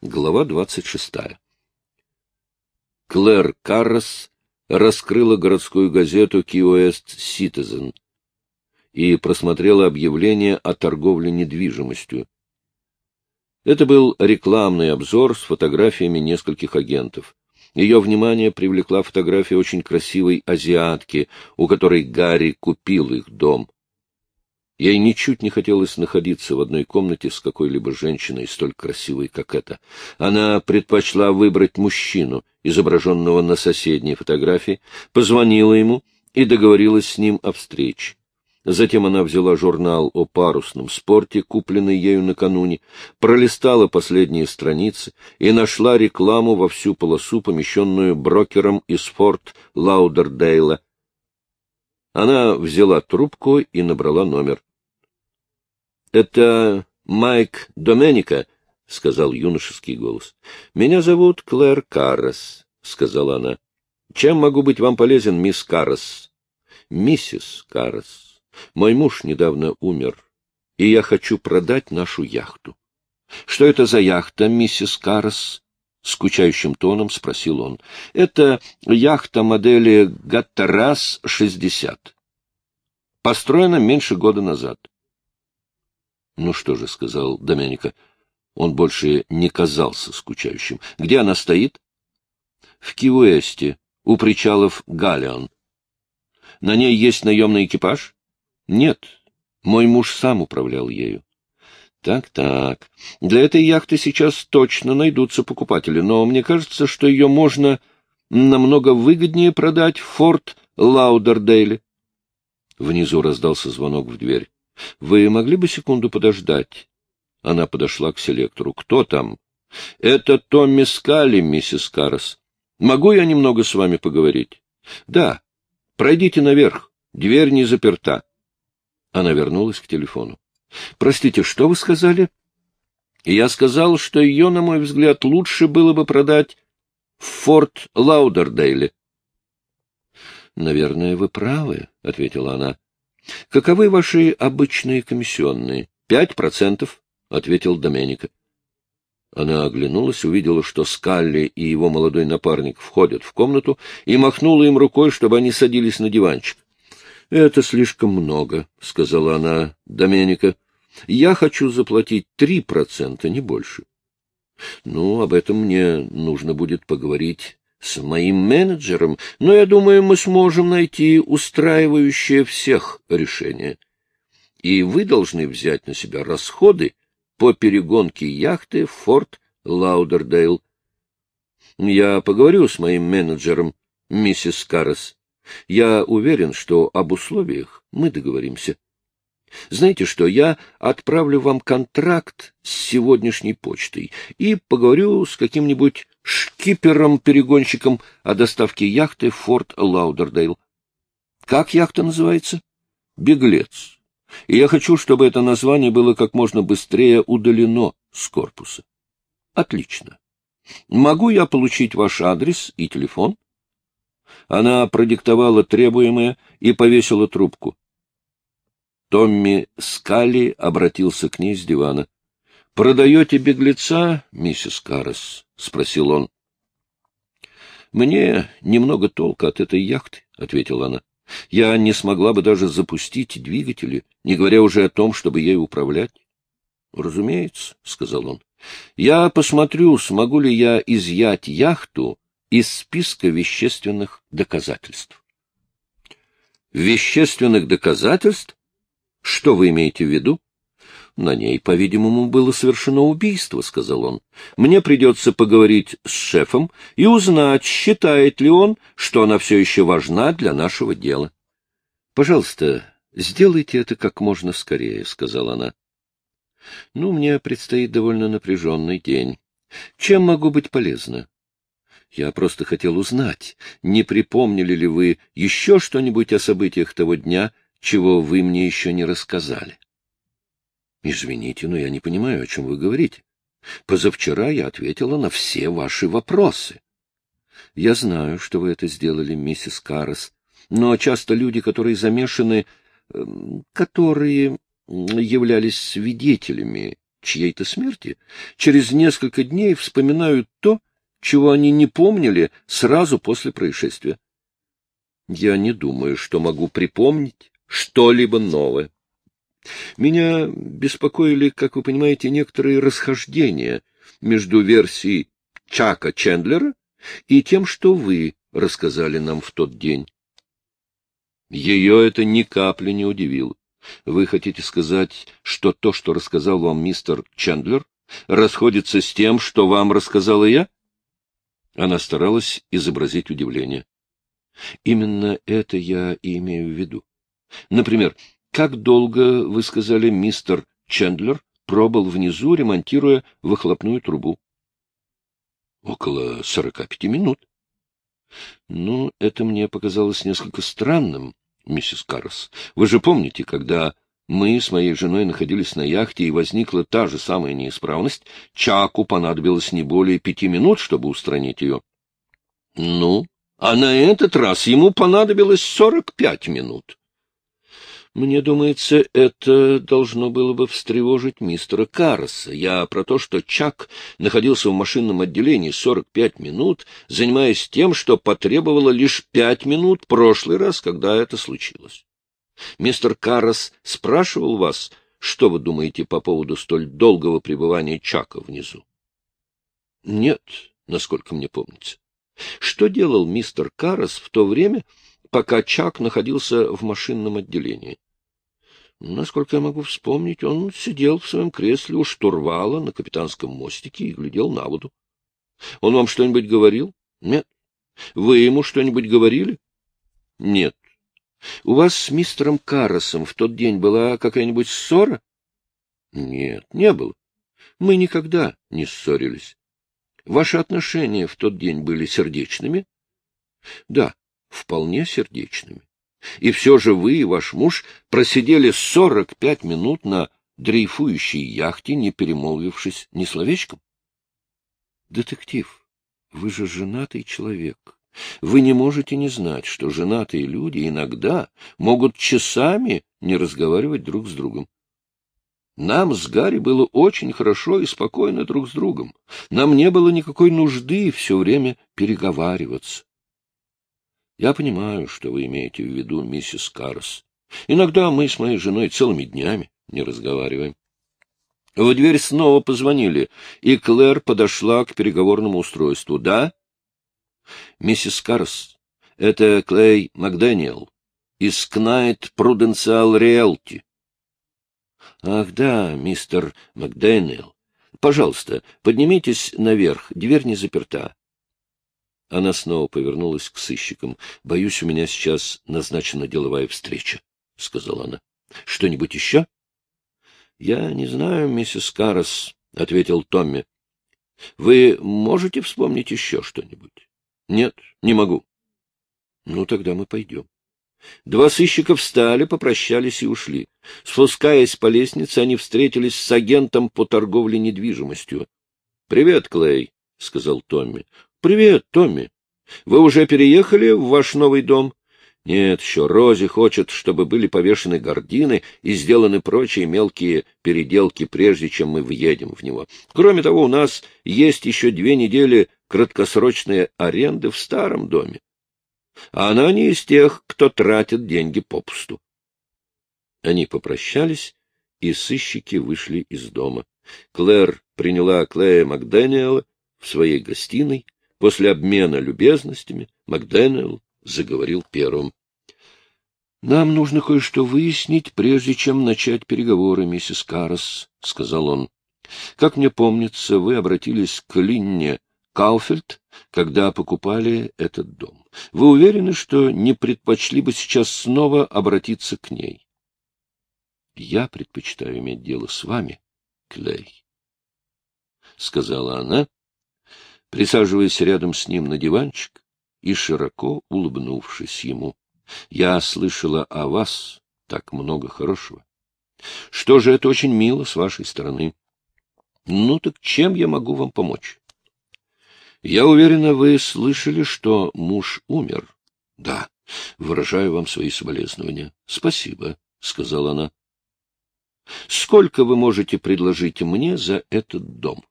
Глава двадцать шестая. Клэр Каррес раскрыла городскую газету West Citizen и просмотрела объявление о торговле недвижимостью. Это был рекламный обзор с фотографиями нескольких агентов. Ее внимание привлекла фотография очень красивой азиатки, у которой Гарри купил их дом. Ей ничуть не хотелось находиться в одной комнате с какой-либо женщиной столь красивой, как эта. Она предпочла выбрать мужчину, изображенного на соседней фотографии, позвонила ему и договорилась с ним о встрече. Затем она взяла журнал о парусном спорте, купленный ею накануне, пролистала последние страницы и нашла рекламу во всю полосу, помещенную брокером из форт Лаудердейла. Она взяла трубку и набрала номер. — Это Майк Доменика, — сказал юношеский голос. — Меня зовут Клэр Каррес, — сказала она. — Чем могу быть вам полезен, мисс Каррес? — Миссис Каррес. Мой муж недавно умер, и я хочу продать нашу яхту. — Что это за яхта, миссис Каррес? — скучающим тоном спросил он. — Это яхта модели Гаттерас-60. Построена меньше года назад. Ну что же, — сказал Домяника, — он больше не казался скучающим. Где она стоит? В Киуэсте, у причалов Галион. На ней есть наемный экипаж? Нет, мой муж сам управлял ею. Так-так, для этой яхты сейчас точно найдутся покупатели, но мне кажется, что ее можно намного выгоднее продать в форт Лаудердейле. Внизу раздался звонок в дверь. — Вы могли бы секунду подождать? Она подошла к селектору. — Кто там? — Это Томми Скали, миссис Каррес. Могу я немного с вами поговорить? — Да. Пройдите наверх. Дверь не заперта. Она вернулась к телефону. — Простите, что вы сказали? — Я сказал, что ее, на мой взгляд, лучше было бы продать в Форт Лаудердейле. — Наверное, вы правы, — ответила она. — Каковы ваши обычные комиссионные? — Пять процентов, — ответил Доменика. Она оглянулась, увидела, что Скалли и его молодой напарник входят в комнату, и махнула им рукой, чтобы они садились на диванчик. — Это слишком много, — сказала она Доменика. — Я хочу заплатить три процента, не больше. — Ну, об этом мне нужно будет поговорить с моим менеджером, но я думаю, мы сможем найти устраивающее всех решение. И вы должны взять на себя расходы по перегонке яхты в Форт Лаудердейл. Я поговорю с моим менеджером, миссис Каррес. Я уверен, что об условиях мы договоримся. Знаете что, я отправлю вам контракт с сегодняшней почтой и поговорю с каким-нибудь шкипером-перегонщиком о доставке яхты в Форт Лаудердейл. Как яхта называется? Беглец. И я хочу, чтобы это название было как можно быстрее удалено с корпуса. Отлично. Могу я получить ваш адрес и телефон? Она продиктовала требуемое и повесила трубку. Томми Скали обратился к ней с дивана. — Продаете беглеца, миссис Каррес? — спросил он. — Мне немного толка от этой яхты, — ответила она. — Я не смогла бы даже запустить двигатели, не говоря уже о том, чтобы ей управлять. — Разумеется, — сказал он. — Я посмотрю, смогу ли я изъять яхту из списка вещественных доказательств. — Вещественных доказательств? Что вы имеете в виду? На ней, по-видимому, было совершено убийство, — сказал он. Мне придется поговорить с шефом и узнать, считает ли он, что она все еще важна для нашего дела. — Пожалуйста, сделайте это как можно скорее, — сказала она. — Ну, мне предстоит довольно напряженный день. Чем могу быть полезна? Я просто хотел узнать, не припомнили ли вы еще что-нибудь о событиях того дня, чего вы мне еще не рассказали. Извините, но я не понимаю, о чем вы говорите. Позавчера я ответила на все ваши вопросы. Я знаю, что вы это сделали, миссис Каррес, но часто люди, которые замешаны, эм, которые являлись свидетелями чьей-то смерти, через несколько дней вспоминают то, чего они не помнили сразу после происшествия. Я не думаю, что могу припомнить что-либо новое. Меня беспокоили, как вы понимаете, некоторые расхождения между версией Чака Чендлера и тем, что вы рассказали нам в тот день. Ее это ни капли не удивило. Вы хотите сказать, что то, что рассказал вам мистер Чендлер, расходится с тем, что вам рассказала я? Она старалась изобразить удивление. Именно это я и имею в виду. Например, как долго, вы сказали, мистер Чендлер пробыл внизу, ремонтируя выхлопную трубу? Около сорока пяти минут. Ну, это мне показалось несколько странным, миссис Каррес. Вы же помните, когда мы с моей женой находились на яхте, и возникла та же самая неисправность, Чаку понадобилось не более пяти минут, чтобы устранить ее. Ну, а на этот раз ему понадобилось сорок пять минут. Мне думается, это должно было бы встревожить мистера Карроса. Я про то, что Чак находился в машинном отделении 45 минут, занимаясь тем, что потребовало лишь пять минут прошлый раз, когда это случилось. Мистер Каррос спрашивал вас, что вы думаете по поводу столь долгого пребывания Чака внизу? Нет, насколько мне помнится. Что делал мистер Каррос в то время, пока Чак находился в машинном отделении? Насколько я могу вспомнить, он сидел в своем кресле у штурвала на капитанском мостике и глядел на воду. Он вам что-нибудь говорил? Нет. Вы ему что-нибудь говорили? Нет. У вас с мистером Карросом в тот день была какая-нибудь ссора? Нет, не было. Мы никогда не ссорились. Ваши отношения в тот день были сердечными? Да, вполне сердечными. И все же вы и ваш муж просидели сорок пять минут на дрейфующей яхте, не перемолвившись ни словечком? Детектив, вы же женатый человек. Вы не можете не знать, что женатые люди иногда могут часами не разговаривать друг с другом. Нам с Гарри было очень хорошо и спокойно друг с другом. Нам не было никакой нужды все время переговариваться. Я понимаю, что вы имеете в виду, миссис Карс. Иногда мы с моей женой целыми днями не разговариваем. В дверь снова позвонили, и Клэр подошла к переговорному устройству. «Да?» «Миссис Карс, это Клей Макдэниел из Кнайт Пруденциал Риэлти». «Ах да, мистер Макдэниел. Пожалуйста, поднимитесь наверх, дверь не заперта. Она снова повернулась к сыщикам. — Боюсь, у меня сейчас назначена деловая встреча, — сказала она. — Что-нибудь еще? — Я не знаю, миссис Каррес, — ответил Томми. — Вы можете вспомнить еще что-нибудь? — Нет, не могу. — Ну, тогда мы пойдем. Два сыщика встали, попрощались и ушли. Спускаясь по лестнице, они встретились с агентом по торговле недвижимостью. — Привет, Клей, — сказал Томми. — Привет, Томми. Вы уже переехали в ваш новый дом? — Нет, еще Рози хочет, чтобы были повешены гардины и сделаны прочие мелкие переделки, прежде чем мы въедем в него. Кроме того, у нас есть еще две недели краткосрочной аренды в старом доме. А она не из тех, кто тратит деньги попусту. Они попрощались, и сыщики вышли из дома. Клэр приняла Клея Макдэниела в своей гостиной, После обмена любезностями Макдэниел заговорил первым. — Нам нужно кое-что выяснить, прежде чем начать переговоры, миссис Каррес, — сказал он. — Как мне помнится, вы обратились к Линне Кауфельд, когда покупали этот дом. Вы уверены, что не предпочли бы сейчас снова обратиться к ней? — Я предпочитаю иметь дело с вами, Клей, — сказала она, присаживаясь рядом с ним на диванчик и широко улыбнувшись ему. — Я слышала о вас так много хорошего. Что же, это очень мило с вашей стороны. Ну так чем я могу вам помочь? Я уверена, вы слышали, что муж умер. Да, выражаю вам свои соболезнования. Спасибо, — сказала она. Сколько вы можете предложить мне за этот дом?